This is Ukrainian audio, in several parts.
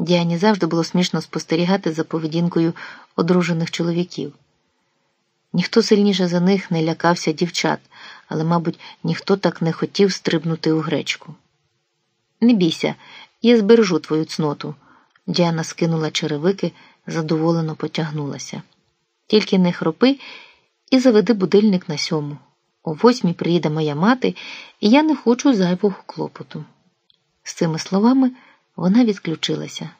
Діані завжди було смішно спостерігати за поведінкою одружених чоловіків. Ніхто сильніше за них не лякався дівчат, але, мабуть, ніхто так не хотів стрибнути у гречку. Не бійся, я збережу твою цноту. Діана скинула черевики, задоволено потягнулася. Тільки не хропи і заведи будильник на сьому. О восьмій приїде моя мати, і я не хочу зайвого клопоту. З цими словами вона відключилася.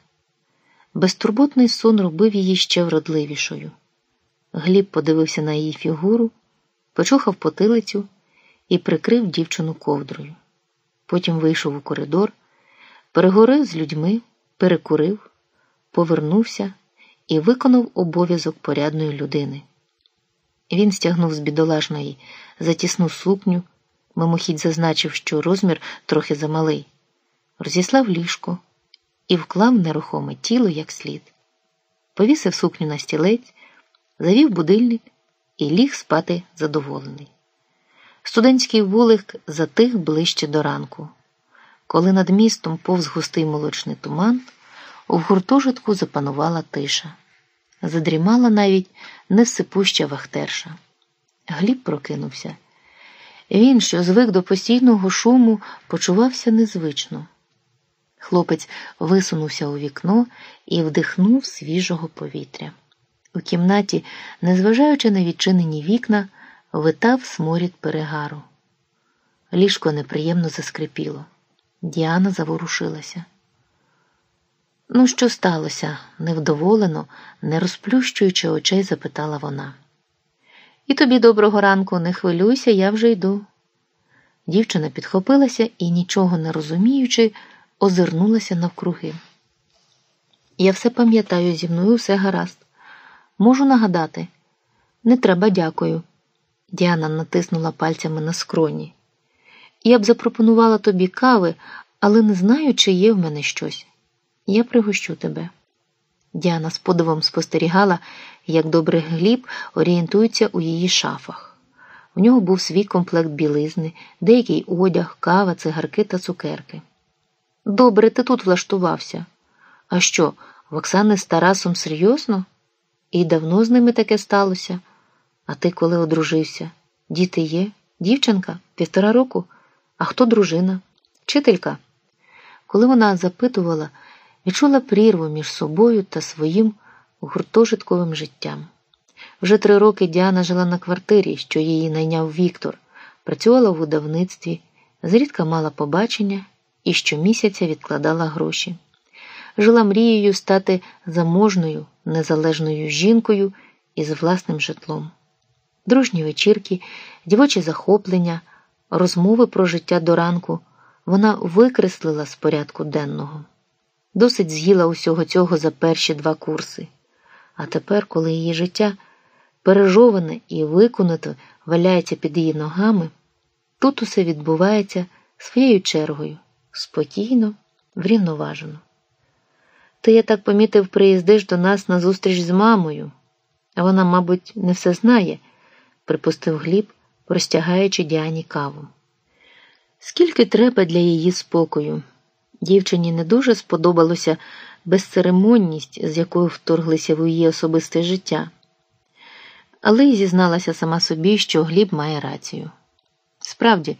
Безтурботний сон робив її ще вродливішою. Гліб подивився на її фігуру, почухав потилицю і прикрив дівчину ковдрою. Потім вийшов у коридор, перегорив з людьми, перекурив, повернувся і виконав обов'язок порядної людини. Він стягнув з бідолажної затісну сукню, мимохідь зазначив, що розмір трохи замалий, розіслав ліжко і вклав нерухоме тіло як слід, повісив сукню на стілець, завів будильник і ліг спати задоволений. Студентський вулик затих ближче до ранку. Коли над містом повз густий молочний туман, у гуртожитку запанувала тиша. Задрімала навіть невсипуща вахтерша. Гліб прокинувся. Він, що звик до постійного шуму, почувався незвично. Хлопець висунувся у вікно і вдихнув свіжого повітря. У кімнаті, незважаючи на відчинені вікна, витав сморід перегару. Ліжко неприємно заскрипіло. Діана заворушилася. Ну, що сталося? невдоволено, не розплющуючи очей, запитала вона. І тобі доброго ранку, не хвилюйся, я вже йду. Дівчина підхопилася і, нічого не розуміючи, озирнулася навкруги. Я все пам'ятаю, зі мною все гаразд. Можу нагадати, не треба дякую. Діана натиснула пальцями на скроні. Я б запропонувала тобі кави, але не знаю, чи є в мене щось. Я пригощу тебе. Діана з подивом спостерігала, як добрий гліб орієнтується у її шафах. У нього був свій комплект білизни, деякий одяг, кава, цигарки та цукерки. Добре, ти тут влаштувався. А що, в Оксани з Тарасом серйозно? І давно з ними таке сталося? А ти коли одружився? Діти є? Дівчинка? Півтора року? А хто дружина? Вчителька? Коли вона запитувала, відчула прірву між собою та своїм гуртожитковим життям. Вже три роки Діана жила на квартирі, що її найняв Віктор, працювала в видавництві, зрідка мала побачення і щомісяця відкладала гроші. Жила мрією стати заможною, незалежною жінкою із власним житлом. Дружні вечірки, дівочі захоплення, розмови про життя до ранку вона викреслила з порядку денного. Досить з'їла усього цього за перші два курси. А тепер, коли її життя пережоване і виконане валяється під її ногами, тут усе відбувається своєю чергою, спокійно, врівноважено. Ти, я так помітив, приїздиш до нас на зустріч з мамою, а вона, мабуть, не все знає, припустив Гліб, простягаючи Діані каву. Скільки треба для її спокою? Дівчині не дуже сподобалося безцеремонність, з якою вторглися в її особисте життя, але й зізналася сама собі, що Гліб має рацію. Справді,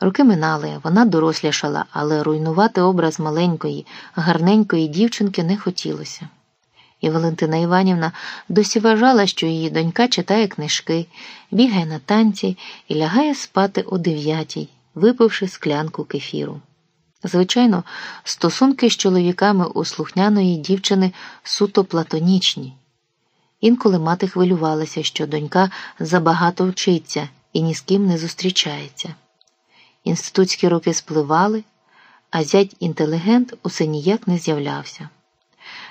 роки минали, вона дорослішала, але руйнувати образ маленької, гарненької дівчинки не хотілося. І Валентина Іванівна досі вважала, що її донька читає книжки, бігає на танці і лягає спати о дев'ятій, випивши склянку кефіру. Звичайно, стосунки з чоловіками у слухняної дівчини суто платонічні. Інколи мати хвилювалася, що донька забагато вчиться і ні з ким не зустрічається. Інститутські роки спливали, а зять інтелігент усе ніяк не з'являвся.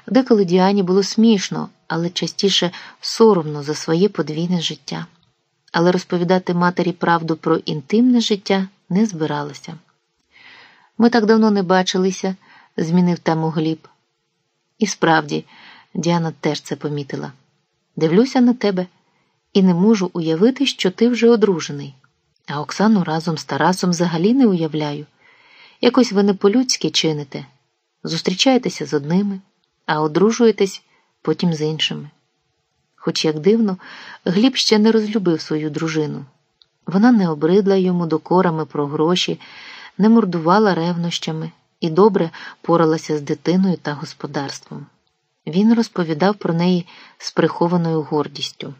Деколи Діані було смішно, але частіше соромно за своє подвійне життя. Але розповідати матері правду про інтимне життя не збиралася. Ми так давно не бачилися, змінив тему Гліб. І справді, Діана теж це помітила. Дивлюся на тебе і не можу уявити, що ти вже одружений. А Оксану разом з Тарасом взагалі не уявляю. Якось ви не по-людськи чините. зустрічаєтеся з одними, а одружуєтесь потім з іншими. Хоч, як дивно, Гліб ще не розлюбив свою дружину. Вона не обридла йому докорами про гроші, не мордувала ревнощами і добре поралася з дитиною та господарством. Він розповідав про неї з прихованою гордістю.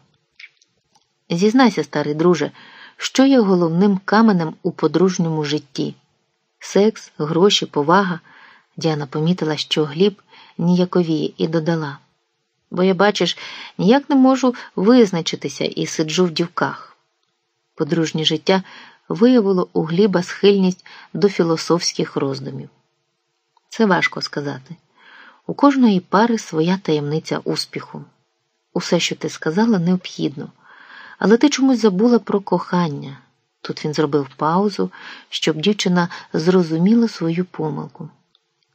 Зізнайся, старий друже, що є головним каменем у подружньому житті секс, гроші, повага. Діана помітила, що Гліб ніяковіє, і додала. Бо я, бачиш, ніяк не можу визначитися і сиджу в дівках. Подружнє життя виявило у Гліба схильність до філософських роздумів. Це важко сказати. У кожної пари своя таємниця успіху. Усе, що ти сказала, необхідно, але ти чомусь забула про кохання. Тут він зробив паузу, щоб дівчина зрозуміла свою помилку.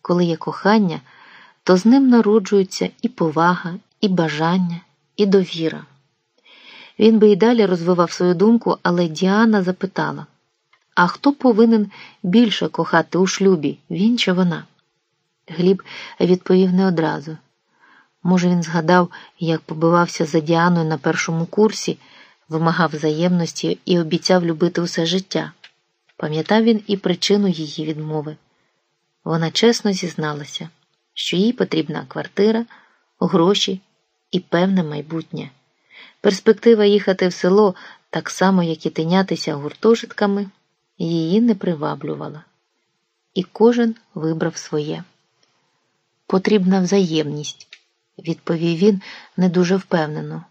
Коли є кохання, то з ним народжуються і повага, і бажання, і довіра. Він би і далі розвивав свою думку, але Діана запитала: А хто повинен більше кохати у шлюбі, він чи вона? Гліб відповів не одразу. Може, він згадав, як побивався за Діаною на першому курсі, вимагав взаємності і обіцяв любити усе життя. Пам'ятав він і причину її відмови. Вона чесно зізналася, що їй потрібна квартира, гроші і певне майбутнє. Перспектива їхати в село, так само, як і тинятися гуртожитками, її не приваблювала. І кожен вибрав своє. Потрібна взаємність, відповів він не дуже впевнено.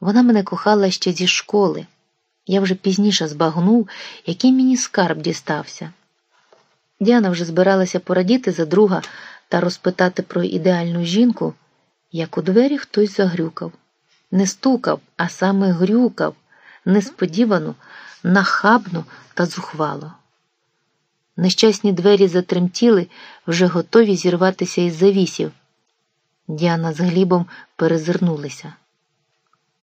Вона мене кохала ще зі школи. Я вже пізніше збагнув, який мені скарб дістався. Діана вже збиралася порадіти за друга та розпитати про ідеальну жінку, як у двері хтось загрюкав. Не стукав, а саме грюкав, несподівано, нахабно та зухвало. Нещасні двері затремтіли, вже готові зірватися із завісів. Діана з Глібом перезирнулися.